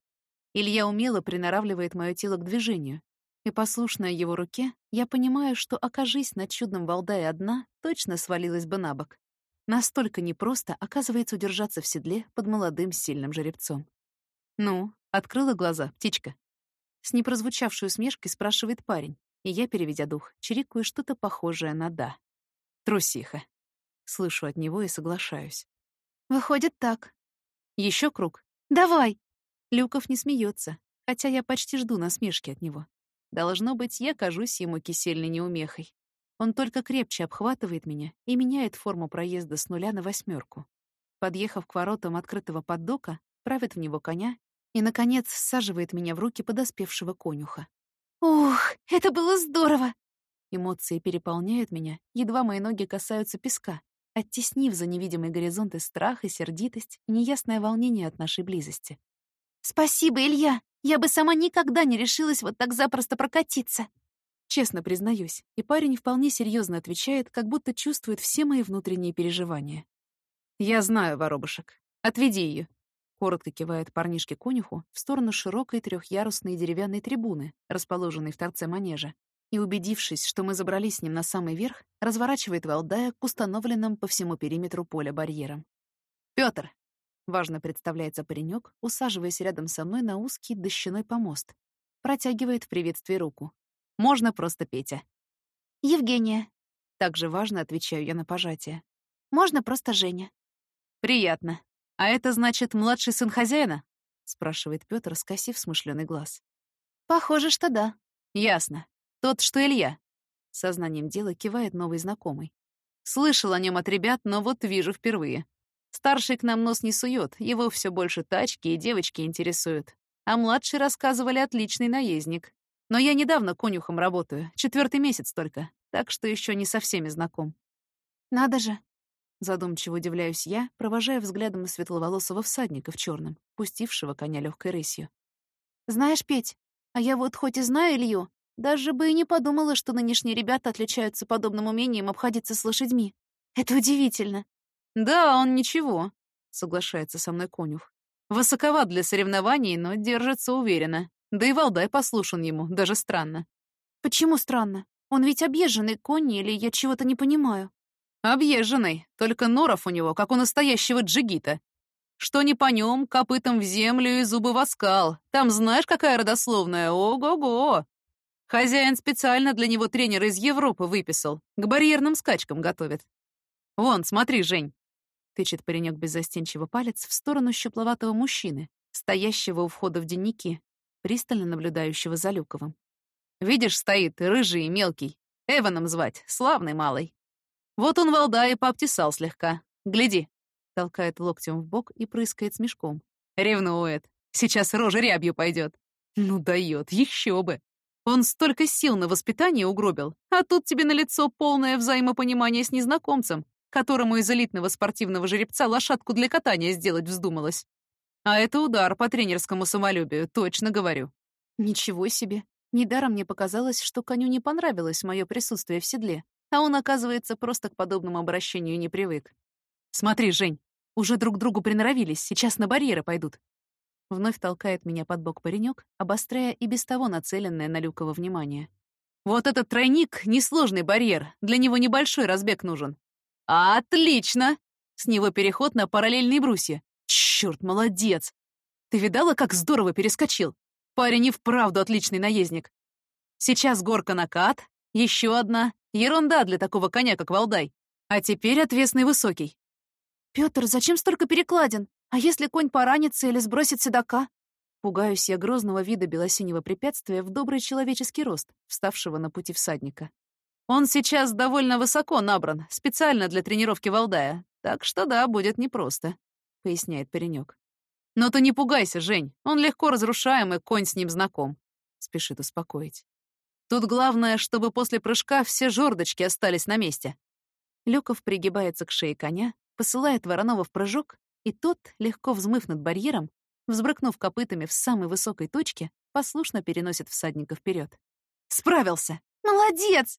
Илья умело приноравливает мое тело к движению, и, послушная его руке, я понимаю, что, окажись на чудном Валдае одна, точно свалилась бы на бок. Настолько непросто оказывается удержаться в седле под молодым сильным жеребцом. «Ну, открыла глаза, птичка?» С непрозвучавшей усмешкой спрашивает парень, и я, переведя дух, чирикаю что-то похожее на «да». Трусиха. Слышу от него и соглашаюсь. Выходит так. Еще круг. Давай. Люков не смеется, хотя я почти жду насмешки от него. Должно быть, я кажусь ему кисельной неумехой. Он только крепче обхватывает меня и меняет форму проезда с нуля на восьмерку. Подъехав к воротам открытого поддока, правит в него коня и, наконец, саживает меня в руки подоспевшего конюха. «Ух, это было здорово!» Эмоции переполняют меня, едва мои ноги касаются песка, оттеснив за невидимый горизонт и страх, и сердитость, и неясное волнение от нашей близости. «Спасибо, Илья! Я бы сама никогда не решилась вот так запросто прокатиться!» Честно признаюсь, и парень вполне серьезно отвечает, как будто чувствует все мои внутренние переживания. «Я знаю, воробушек. Отведи ее. Коротко кивает парнишке-конюху в сторону широкой трехъярусной деревянной трибуны, расположенной в торце манежа, и, убедившись, что мы забрались с ним на самый верх, разворачивает Валдая к установленным по всему периметру поля барьерам. «Пётр!» — важно представляется паренек, усаживаясь рядом со мной на узкий дощаной помост. Протягивает в приветствии руку. «Можно просто Петя». «Евгения». Также важно отвечаю я на пожатие. «Можно просто Женя». «Приятно», «А это значит младший сын хозяина?» — спрашивает Петр, скосив смышленый глаз. «Похоже, что да». «Ясно. Тот, что Илья». Сознанием дела кивает новый знакомый. Слышал о нем от ребят, но вот вижу впервые. Старший к нам нос не сует, его все больше тачки и девочки интересуют. А младший, рассказывали, отличный наездник. Но я недавно конюхом работаю, четвертый месяц только, так что еще не со всеми знаком. Надо же. Задумчиво удивляюсь я, провожая взглядом светловолосого всадника в черном, пустившего коня легкой рысью. Знаешь, Петь, а я вот хоть и знаю Илью, даже бы и не подумала, что нынешние ребята отличаются подобным умением обходиться с лошадьми. Это удивительно. Да, он ничего, соглашается со мной конюх. Высоковат для соревнований, но держится уверенно. Да и Валдай послушан ему, даже странно. Почему странно? Он ведь объезженный конь, или я чего-то не понимаю? Объезженный, только норов у него, как у настоящего джигита. Что не по нем, копытом в землю и зубы в оскал. Там знаешь, какая родословная? Ого-го! Хозяин специально для него тренера из Европы выписал. К барьерным скачкам готовит. Вон, смотри, Жень. Тычет паренек беззастенчиво палец в сторону щупловатого мужчины, стоящего у входа в денники, пристально наблюдающего за Люковым. Видишь, стоит рыжий и мелкий. Эваном звать, славный малый. Вот он волда и пообтесал слегка. Гляди. Толкает локтем в бок и прыскает с мешком. Ревнует. Сейчас рожа рябью пойдет. Ну дает, еще бы. Он столько сил на воспитание угробил, а тут тебе на лицо полное взаимопонимание с незнакомцем, которому из элитного спортивного жеребца лошадку для катания сделать вздумалось. А это удар по тренерскому самолюбию, точно говорю. Ничего себе. Недаром мне показалось, что коню не понравилось мое присутствие в седле, а он, оказывается, просто к подобному обращению не привык. Смотри, Жень, уже друг другу приноровились, сейчас на барьеры пойдут. Вновь толкает меня под бок паренек, обостряя и без того нацеленное на Люкова внимание. «Вот этот тройник — несложный барьер, для него небольшой разбег нужен». «Отлично! С него переход на параллельные брусья. Чёрт, молодец! Ты видала, как здорово перескочил? Парень и вправду отличный наездник. Сейчас горка накат, еще одна. Ерунда для такого коня, как Валдай. А теперь отвесный высокий. Пётр, зачем столько перекладин? А если конь поранится или сбросит седока? Пугаюсь я грозного вида белосинего препятствия в добрый человеческий рост, вставшего на пути всадника. Он сейчас довольно высоко набран, специально для тренировки Валдая, так что да, будет непросто, — поясняет паренек. Но ты не пугайся, Жень, он легко разрушаемый, конь с ним знаком, — спешит успокоить. Тут главное, чтобы после прыжка все жердочки остались на месте. Люков пригибается к шее коня, посылает Воронова в прыжок и тот, легко взмыв над барьером, взбрыкнув копытами в самой высокой точке, послушно переносит всадника вперед. «Справился! Молодец!»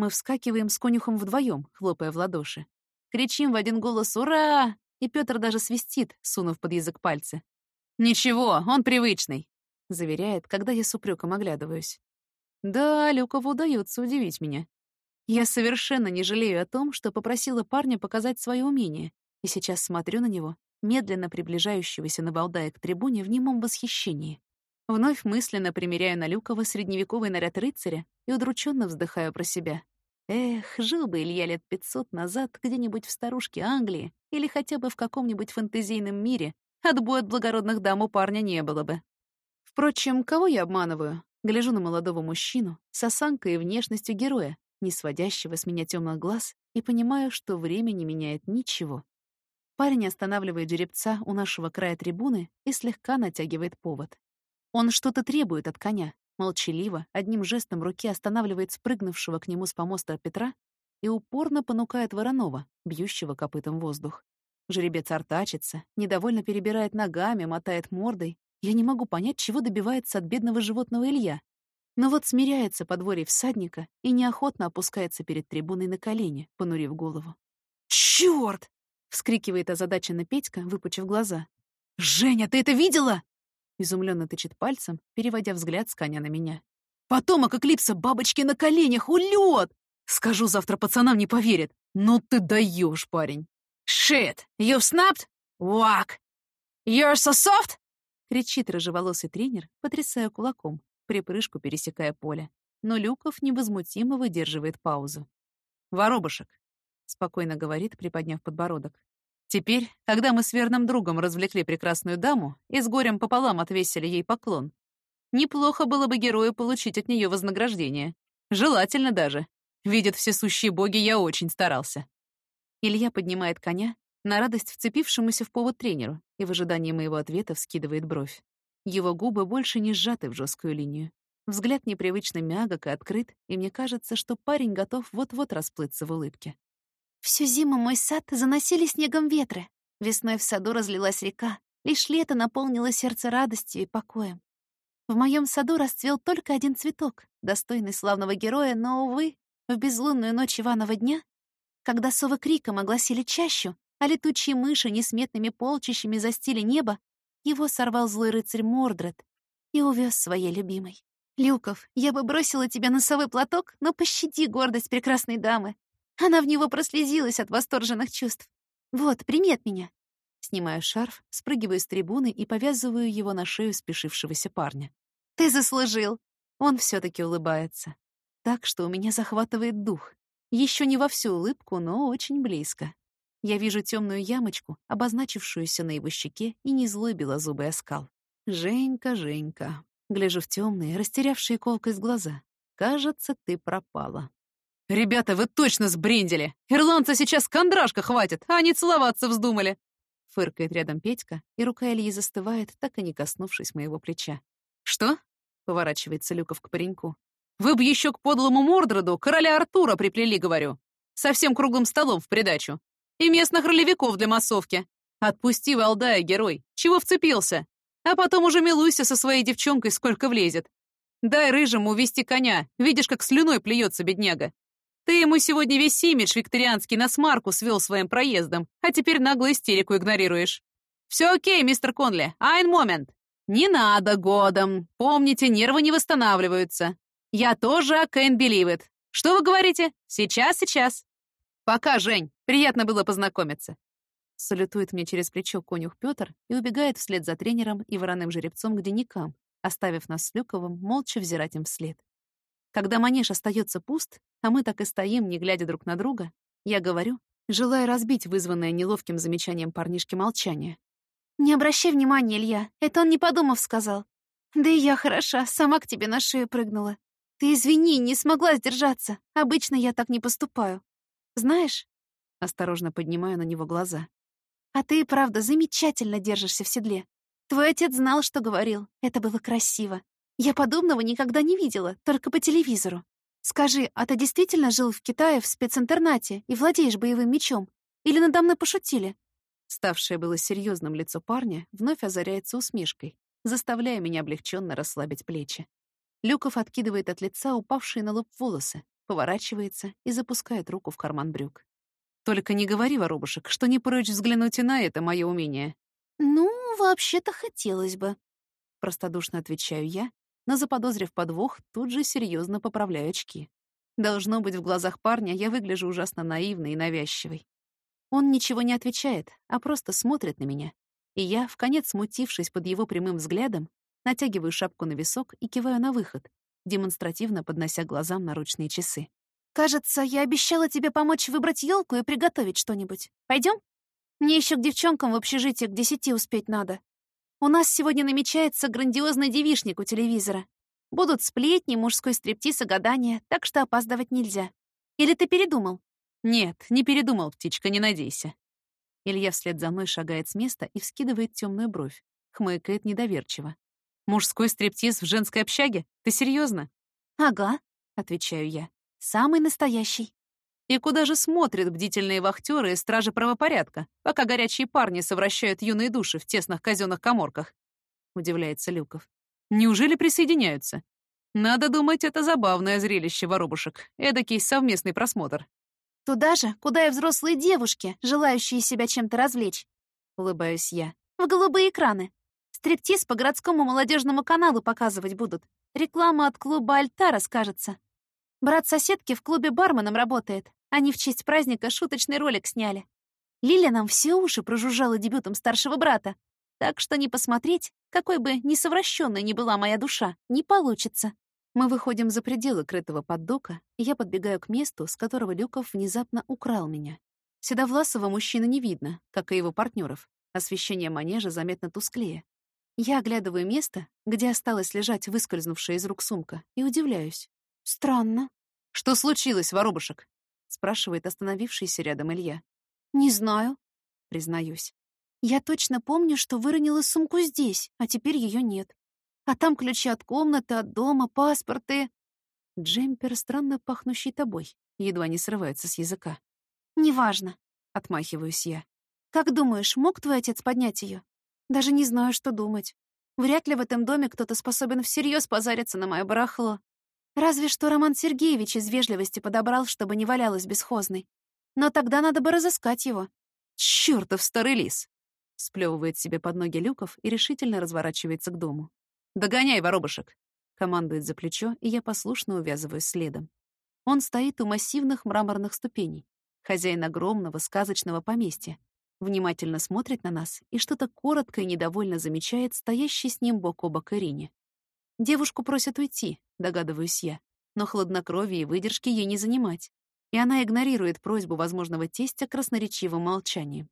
Мы вскакиваем с конюхом вдвоем, хлопая в ладоши. Кричим в один голос «Ура!» И Петр даже свистит, сунув под язык пальцы. «Ничего, он привычный», — заверяет, когда я с упреком оглядываюсь. Да, Люкову удается удивить меня. Я совершенно не жалею о том, что попросила парня показать свое умение, и сейчас смотрю на него, медленно приближающегося на Валдая к трибуне в немом восхищении. Вновь мысленно примеряю на Люкова средневековый наряд рыцаря и удрученно вздыхаю про себя. Эх, жил бы Илья лет пятьсот назад где-нибудь в старушке Англии или хотя бы в каком-нибудь фэнтезийном мире, отбоя от благородных дам у парня не было бы. Впрочем, кого я обманываю? Гляжу на молодого мужчину с осанкой и внешностью героя, не сводящего с меня темных глаз, и понимаю, что время не меняет ничего. Парень останавливает жеребца у нашего края трибуны и слегка натягивает повод. Он что-то требует от коня, молчаливо, одним жестом руки останавливает спрыгнувшего к нему с помоста Петра и упорно понукает Воронова, бьющего копытом воздух. Жеребец артачится, недовольно перебирает ногами, мотает мордой. Я не могу понять, чего добивается от бедного животного Илья. Но вот смиряется подворье всадника и неохотно опускается перед трибуной на колени, понурив голову. «Чёрт!» — вскрикивает озадаченно Петька, выпучив глаза. «Женя, ты это видела?» Изумленно тычет пальцем, переводя взгляд с коня на меня. «Потомок Эклипса бабочки на коленях, улет! Скажу, завтра пацанам не поверят. Ну ты даешь, парень!» «Shit! You've snapped? Whack! You're so soft!» кричит рыжеволосый тренер, потрясая кулаком, припрыжку пересекая поле. Но Люков невозмутимо выдерживает паузу. «Воробушек, спокойно говорит, приподняв подбородок. Теперь, когда мы с верным другом развлекли прекрасную даму и с горем пополам отвесили ей поклон, неплохо было бы герою получить от нее вознаграждение. Желательно даже. Видят всесущие боги, я очень старался. Илья поднимает коня, на радость вцепившемуся в повод тренеру, и в ожидании моего ответа вскидывает бровь. Его губы больше не сжаты в жесткую линию. Взгляд непривычно мягок и открыт, и мне кажется, что парень готов вот-вот расплыться в улыбке. Всю зиму мой сад заносили снегом ветры. Весной в саду разлилась река. Лишь лето наполнило сердце радостью и покоем. В моем саду расцвел только один цветок, достойный славного героя, но, увы, в безлунную ночь Иванова дня, когда совы криком огласили чащу, а летучие мыши несметными полчищами застили небо, его сорвал злой рыцарь Мордред и увез своей любимой. «Люков, я бы бросила тебя носовой платок, но пощади гордость прекрасной дамы. Она в него прослезилась от восторженных чувств. «Вот, примет меня». Снимаю шарф, спрыгиваю с трибуны и повязываю его на шею спешившегося парня. «Ты заслужил!» Он все таки улыбается. Так что у меня захватывает дух. Еще не во всю улыбку, но очень близко. Я вижу темную ямочку, обозначившуюся на его щеке, и не злой белозубый оскал. «Женька, Женька!» Гляжу в темные, растерявшие колкость глаза. «Кажется, ты пропала». «Ребята, вы точно сбрендили! Ирландца сейчас кондрашка хватит, а они целоваться вздумали!» Фыркает рядом Петька, и рука Ильи застывает, так и не коснувшись моего плеча. «Что?» — поворачивается Люков к пареньку. «Вы бы еще к подлому Мордреду короля Артура приплели, говорю. Совсем круглым столом в придачу. И местных ролевиков для массовки. Отпусти Валдая, герой. Чего вцепился? А потом уже милуйся со своей девчонкой, сколько влезет. Дай рыжему увести коня. Видишь, как слюной плюется бедняга. Ты ему сегодня весь имидж викторианский на смарку свел своим проездом, а теперь нагло истерику игнорируешь. Все окей, мистер Конли, айн момент. Не надо годом. Помните, нервы не восстанавливаются. Я тоже I it. Что вы говорите? Сейчас, сейчас. Пока, Жень. Приятно было познакомиться. Салютует мне через плечо конюх Пётр и убегает вслед за тренером и вороным жеребцом к денникам, оставив нас с Люковым молча взирать им вслед. Когда манеж остается пуст, а мы так и стоим, не глядя друг на друга, я говорю, желая разбить вызванное неловким замечанием парнишки молчание. «Не обращай внимания, Илья, это он не подумав сказал. Да и я хороша, сама к тебе на шею прыгнула. Ты извини, не смогла сдержаться. Обычно я так не поступаю. Знаешь?» Осторожно поднимаю на него глаза. «А ты, правда, замечательно держишься в седле. Твой отец знал, что говорил. Это было красиво. Я подобного никогда не видела, только по телевизору. Скажи, а ты действительно жил в Китае в специнтернате и владеешь боевым мечом? Или надо мной пошутили?» Ставшее было серьезным лицо парня вновь озаряется усмешкой, заставляя меня облегченно расслабить плечи. Люков откидывает от лица упавшие на лоб волосы, поворачивается и запускает руку в карман брюк. «Только не говори, воробушек, что не прочь взглянуть и на это мое умение». «Ну, вообще-то хотелось бы», — простодушно отвечаю я, но заподозрив подвох, тут же серьезно поправляю очки. Должно быть, в глазах парня я выгляжу ужасно наивной и навязчивой. Он ничего не отвечает, а просто смотрит на меня. И я, в конец смутившись под его прямым взглядом, натягиваю шапку на висок и киваю на выход, демонстративно поднося глазам наручные часы. «Кажется, я обещала тебе помочь выбрать елку и приготовить что-нибудь. Пойдем? Мне еще к девчонкам в общежитие к десяти успеть надо. У нас сегодня намечается грандиозный девишник у телевизора. Будут сплетни, мужской стриптиз и гадания, так что опаздывать нельзя. Или ты передумал? Нет, не передумал, птичка, не надейся. Илья вслед за мной шагает с места и вскидывает темную бровь. Хмыкает недоверчиво. Мужской стриптиз в женской общаге? Ты серьезно? Ага, отвечаю я. Самый настоящий. И куда же смотрят бдительные вахтеры и стражи правопорядка, пока горячие парни совращают юные души в тесных казенных коморках? Удивляется Люков. Неужели присоединяются? Надо думать, это забавное зрелище воробушек. Эдакий совместный просмотр. Туда же, куда и взрослые девушки, желающие себя чем-то развлечь. Улыбаюсь я. В голубые экраны. Стриптиз по городскому молодежному каналу показывать будут. Реклама от клуба «Альтара» скажется. Брат соседки в клубе барменом работает. Они в честь праздника шуточный ролик сняли. Лиля нам все уши прожужжала дебютом старшего брата. Так что не посмотреть, какой бы несовращенной ни была моя душа, не получится. Мы выходим за пределы крытого поддока, и я подбегаю к месту, с которого Люков внезапно украл меня. Седовласого мужчины не видно, как и его партнеров. Освещение манежа заметно тусклее. Я оглядываю место, где осталась лежать выскользнувшая из рук сумка, и удивляюсь. Странно. «Что случилось, воробушек?» — спрашивает остановившийся рядом Илья. «Не знаю», — признаюсь. «Я точно помню, что выронила сумку здесь, а теперь ее нет. А там ключи от комнаты, от дома, паспорт и...» Джемпер, странно пахнущий тобой, едва не срывается с языка. «Неважно», — отмахиваюсь я. «Как думаешь, мог твой отец поднять ее? Даже не знаю, что думать. Вряд ли в этом доме кто-то способен всерьез позариться на мое барахло. Разве что Роман Сергеевич из вежливости подобрал, чтобы не валялась бесхозной. Но тогда надо бы разыскать его. «Чёртов старый лис!» Сплёвывает себе под ноги Люков и решительно разворачивается к дому. «Догоняй, воробушек!» Командует за плечо, и я послушно увязываюсь следом. Он стоит у массивных мраморных ступеней. Хозяин огромного сказочного поместья. Внимательно смотрит на нас и что-то коротко и недовольно замечает стоящий с ним бок о бок Ирине. Девушку просят уйти, догадываюсь я, но хладнокровие и выдержки ей не занимать, и она игнорирует просьбу возможного тестя красноречивым молчанием.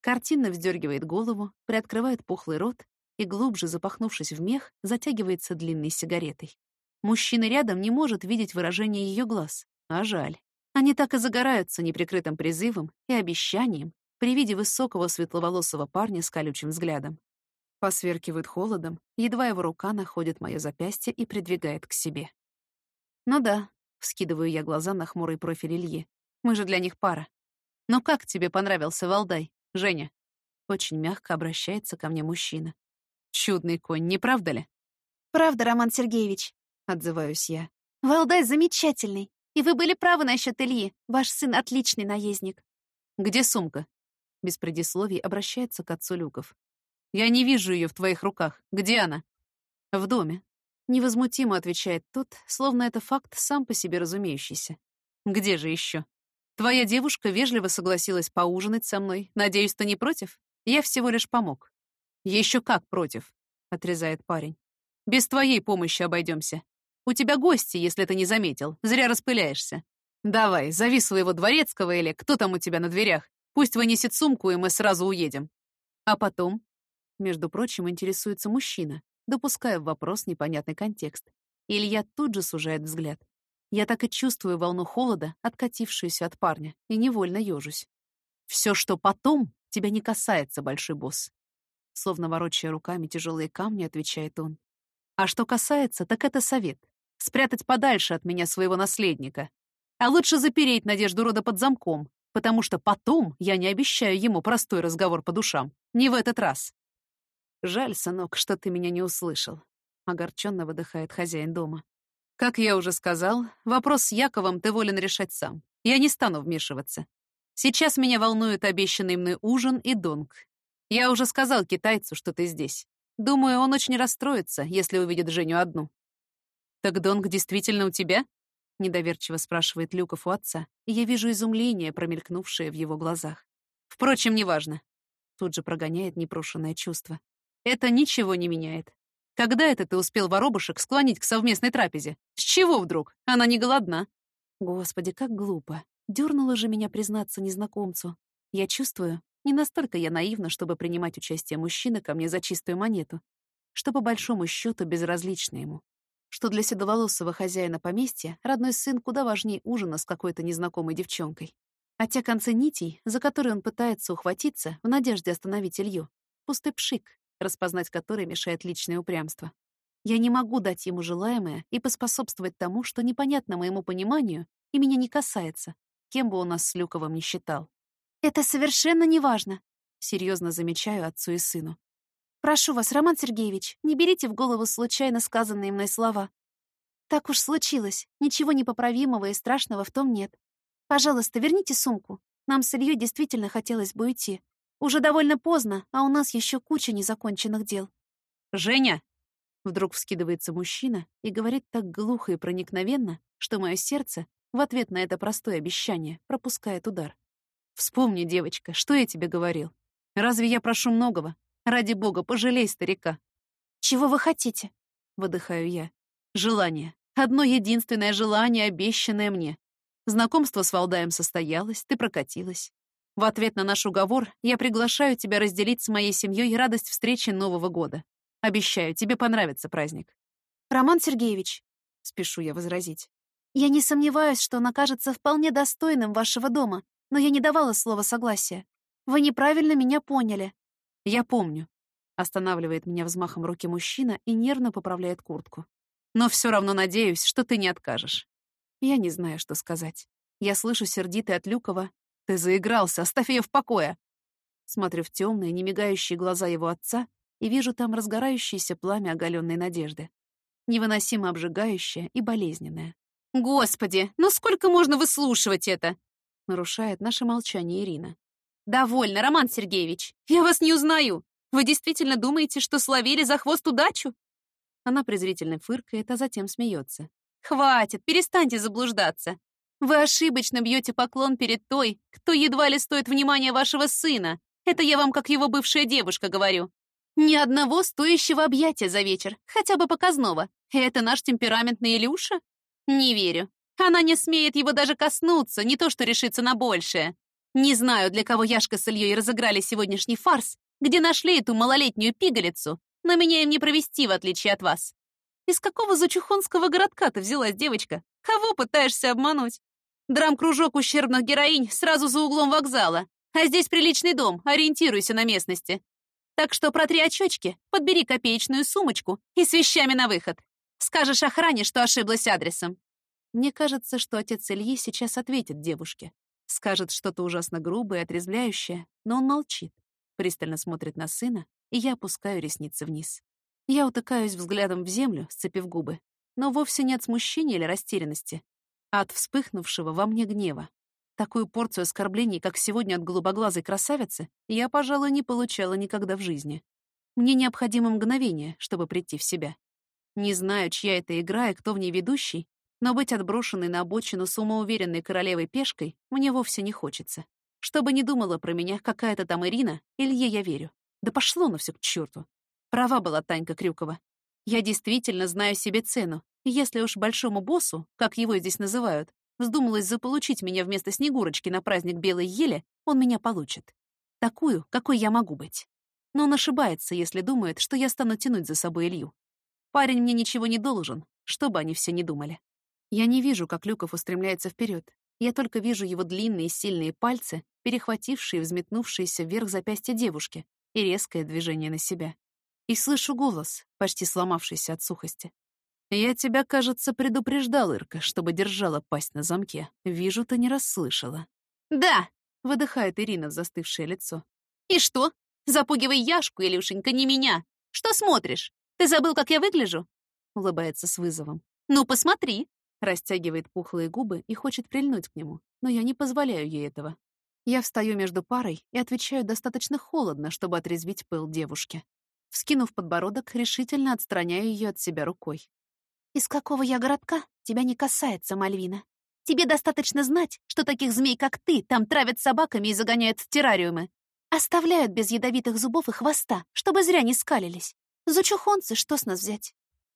Картинно вздергивает голову, приоткрывает пухлый рот и, глубже запахнувшись в мех, затягивается длинной сигаретой. Мужчина рядом не может видеть выражение ее глаз, а жаль. Они так и загораются неприкрытым призывом и обещанием при виде высокого светловолосого парня с колючим взглядом. Посверкивает холодом, едва его рука находит мое запястье и придвигает к себе. «Ну да», — вскидываю я глаза на хмурый профиль Ильи. «Мы же для них пара. Но как тебе понравился Валдай, Женя?» Очень мягко обращается ко мне мужчина. «Чудный конь, не правда ли?» «Правда, Роман Сергеевич», — отзываюсь я. «Валдай замечательный. И вы были правы насчет Ильи. Ваш сын отличный наездник». «Где сумка?» Без предисловий обращается к отцу Люков. Я не вижу ее в твоих руках. Где она? В доме. Невозмутимо отвечает тот, словно это факт сам по себе разумеющийся. Где же еще? Твоя девушка вежливо согласилась поужинать со мной. Надеюсь, ты не против? Я всего лишь помог. Еще как против, отрезает парень. Без твоей помощи обойдемся. У тебя гости, если ты не заметил. Зря распыляешься. Давай, зови своего дворецкого или кто там у тебя на дверях. Пусть вынесет сумку, и мы сразу уедем. А потом между прочим, интересуется мужчина, допуская в вопрос непонятный контекст. Илья тут же сужает взгляд. Я так и чувствую волну холода, откатившуюся от парня, и невольно ежусь. Все, что потом, тебя не касается, большой босс. Словно ворочая руками тяжелые камни, отвечает он. А что касается, так это совет. Спрятать подальше от меня своего наследника. А лучше запереть Надежду рода под замком, потому что потом я не обещаю ему простой разговор по душам. Не в этот раз. «Жаль, сынок, что ты меня не услышал», — огорченно выдыхает хозяин дома. «Как я уже сказал, вопрос с Яковом ты волен решать сам. Я не стану вмешиваться. Сейчас меня волнует обещанный мной ужин и донг. Я уже сказал китайцу, что ты здесь. Думаю, он очень расстроится, если увидит Женю одну». «Так донг действительно у тебя?» — недоверчиво спрашивает Люков у отца, и я вижу изумление, промелькнувшее в его глазах. «Впрочем, неважно». Тут же прогоняет непрошенное чувство. Это ничего не меняет. Когда это ты успел воробушек склонить к совместной трапезе? С чего вдруг? Она не голодна. Господи, как глупо. Дёрнуло же меня признаться незнакомцу. Я чувствую, не настолько я наивна, чтобы принимать участие мужчины ко мне за чистую монету, что по большому счету безразлично ему. Что для седоволосого хозяина поместья родной сын куда важнее ужина с какой-то незнакомой девчонкой. А те концы нитей, за которые он пытается ухватиться в надежде остановить Илью, пустый пшик, распознать который мешает личное упрямство. Я не могу дать ему желаемое и поспособствовать тому, что непонятно моему пониманию и меня не касается, кем бы он нас с Люковым не считал. «Это совершенно неважно», — серьезно замечаю отцу и сыну. «Прошу вас, Роман Сергеевич, не берите в голову случайно сказанные мной слова. Так уж случилось, ничего непоправимого и страшного в том нет. Пожалуйста, верните сумку. Нам с Ильей действительно хотелось бы уйти. Уже довольно поздно, а у нас еще куча незаконченных дел. «Женя!» Вдруг вскидывается мужчина и говорит так глухо и проникновенно, что мое сердце в ответ на это простое обещание пропускает удар. «Вспомни, девочка, что я тебе говорил. Разве я прошу многого? Ради бога, пожалей старика». «Чего вы хотите?» — выдыхаю я. «Желание. Одно единственное желание, обещанное мне. Знакомство с Валдаем состоялось, ты прокатилась. В ответ на наш уговор я приглашаю тебя разделить с моей семьей радость встречи Нового года. Обещаю, тебе понравится праздник. Роман Сергеевич, спешу я возразить, я не сомневаюсь, что он окажется вполне достойным вашего дома, но я не давала слова согласия. Вы неправильно меня поняли. Я помню. Останавливает меня взмахом руки мужчина и нервно поправляет куртку. Но все равно надеюсь, что ты не откажешь. Я не знаю, что сказать. Я слышу сердитый от Люкова. Ты заигрался, оставь ее в покое. Смотрю в темные, немигающие глаза его отца и вижу там разгорающееся пламя оголенной надежды. Невыносимо обжигающее и болезненное. «Господи, ну сколько можно выслушивать это?» Нарушает наше молчание Ирина. «Довольно, Роман Сергеевич. Я вас не узнаю. Вы действительно думаете, что словили за хвост удачу?» Она презрительно фыркает, а затем смеется. «Хватит, перестаньте заблуждаться. Вы ошибочно бьете поклон перед той, кто едва ли стоит внимания вашего сына. Это я вам как его бывшая девушка говорю. Ни одного стоящего объятия за вечер, хотя бы показного. Это наш темпераментный Илюша? Не верю. Она не смеет его даже коснуться, не то что решиться на большее. Не знаю, для кого Яшка с Ильей разыграли сегодняшний фарс, где нашли эту малолетнюю пигалицу, но меня им не провести, в отличие от вас. Из какого зачухонского городка ты взялась, девочка? Кого пытаешься обмануть? Драм-кружок ущербных героинь сразу за углом вокзала. А здесь приличный дом, ориентируйся на местности. Так что протри очечки, подбери копеечную сумочку и с вещами на выход. Скажешь охране, что ошиблась адресом. Мне кажется, что отец Ильи сейчас ответит девушке. Скажет что-то ужасно грубое, отрезвляющее, но он молчит, пристально смотрит на сына, и я опускаю ресницы вниз. Я утыкаюсь взглядом в землю, сцепив губы, но вовсе не от смущения или растерянности, от вспыхнувшего во мне гнева. Такую порцию оскорблений, как сегодня от голубоглазой красавицы, я, пожалуй, не получала никогда в жизни. Мне необходимо мгновение, чтобы прийти в себя. Не знаю, чья это игра и кто в ней ведущий, но быть отброшенной на обочину самоуверенной королевой пешкой мне вовсе не хочется. Что бы ни думала про меня какая-то там Ирина, Илье я верю. Да пошло на все к черту. Права была Танька Крюкова. Я действительно знаю себе цену, если уж большому боссу, как его здесь называют, вздумалось заполучить меня вместо Снегурочки на праздник Белой Ели, он меня получит. Такую, какой я могу быть. Но он ошибается, если думает, что я стану тянуть за собой Илью. Парень мне ничего не должен, что бы они все ни думали. Я не вижу, как Люков устремляется вперед. Я только вижу его длинные сильные пальцы, перехватившие взметнувшиеся вверх запястья девушки, и резкое движение на себя. И слышу голос, почти сломавшийся от сухости. «Я тебя, кажется, предупреждал, Ирка, чтобы держала пасть на замке. Вижу, ты не расслышала». «Да!» — выдыхает Ирина в застывшее лицо. «И что? Запугивай Яшку, Илюшенька, не меня. Что смотришь? Ты забыл, как я выгляжу?» Улыбается с вызовом. «Ну, посмотри!» Растягивает пухлые губы и хочет прильнуть к нему, но я не позволяю ей этого. Я встаю между парой и отвечаю достаточно холодно, чтобы отрезвить пыл девушки. Вскинув подбородок, решительно отстраняю ее от себя рукой. «Из какого я городка, тебя не касается, Мальвина. Тебе достаточно знать, что таких змей, как ты, там травят собаками и загоняют в террариумы. Оставляют без ядовитых зубов и хвоста, чтобы зря не скалились. Зачухонцы, что с нас взять?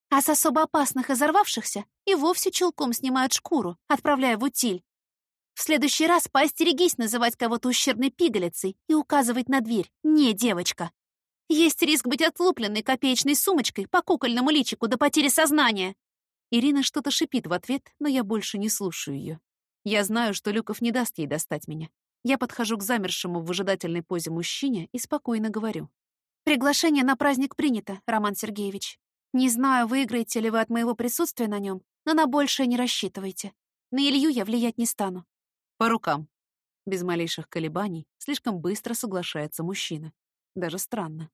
А с особо опасных и взорвавшихся и вовсе чулком снимают шкуру, отправляя в утиль. В следующий раз поостерегись называть кого-то ущербной пигалицей и указывать на дверь «не девочка». Есть риск быть отлупленной копеечной сумочкой по кукольному личику до потери сознания. Ирина что-то шипит в ответ, но я больше не слушаю ее. Я знаю, что Люков не даст ей достать меня. Я подхожу к замершему в выжидательной позе мужчине и спокойно говорю. «Приглашение на праздник принято, Роман Сергеевич. Не знаю, выиграете ли вы от моего присутствия на нем, но на большее не рассчитывайте. На Илью я влиять не стану». «По рукам». Без малейших колебаний слишком быстро соглашается мужчина. Даже странно.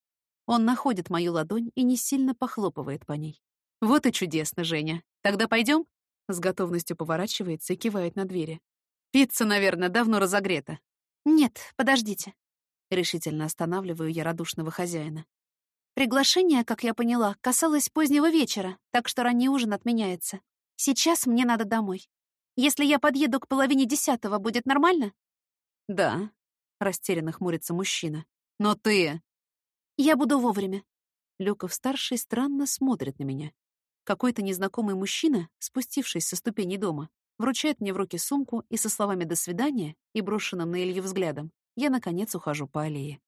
Он находит мою ладонь и не сильно похлопывает по ней. «Вот и чудесно, Женя. Тогда пойдем? С готовностью поворачивается и кивает на двери. «Пицца, наверное, давно разогрета». «Нет, подождите». Решительно останавливаю я радушного хозяина. Приглашение, как я поняла, касалось позднего вечера, так что ранний ужин отменяется. Сейчас мне надо домой. Если я подъеду к половине десятого, будет нормально? Да, растерянно хмурится мужчина. Но ты... Я буду вовремя. Люков-старший странно смотрит на меня. Какой-то незнакомый мужчина, спустившись со ступеней дома, вручает мне в руки сумку и со словами «до свидания» и брошенным на Илью взглядом я, наконец, ухожу по аллее.